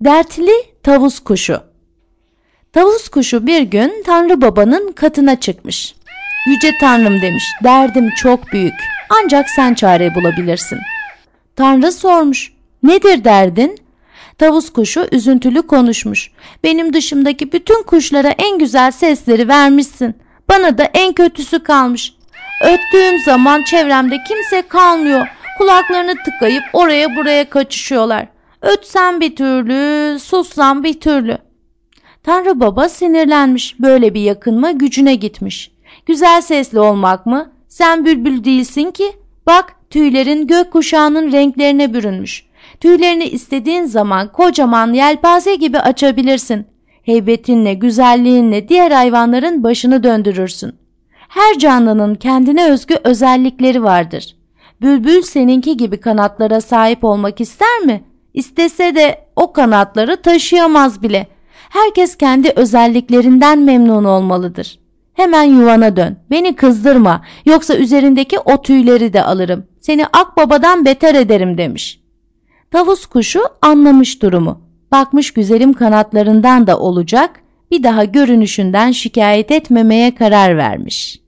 Dertli tavus kuşu. Tavus kuşu bir gün Tanrı Baba'nın katına çıkmış. Yüce Tanrım demiş, derdim çok büyük. Ancak sen çare bulabilirsin. Tanrı sormuş, nedir derdin? Tavus kuşu üzüntülü konuşmuş. Benim dışımdaki bütün kuşlara en güzel sesleri vermişsin. Bana da en kötüsü kalmış. Öttüğüm zaman çevremde kimse kalmıyor. Kulaklarını tıkayıp oraya buraya kaçışıyorlar. Ötsem bir türlü, sussam bir türlü. Tanrı baba sinirlenmiş. Böyle bir yakınma gücüne gitmiş. Güzel sesli olmak mı? Sen bülbül değilsin ki. Bak tüylerin gök kuşağının renklerine bürünmüş. Tüylerini istediğin zaman kocaman yelpaze gibi açabilirsin. Heybetinle, güzelliğinle diğer hayvanların başını döndürürsün. Her canlının kendine özgü özellikleri vardır. Bülbül seninki gibi kanatlara sahip olmak ister mi? İstese de o kanatları taşıyamaz bile. Herkes kendi özelliklerinden memnun olmalıdır. Hemen yuvana dön. Beni kızdırma. Yoksa üzerindeki o tüyleri de alırım. Seni akbabadan beter ederim demiş. Tavus kuşu anlamış durumu. Bakmış güzelim kanatlarından da olacak. Bir daha görünüşünden şikayet etmemeye karar vermiş.''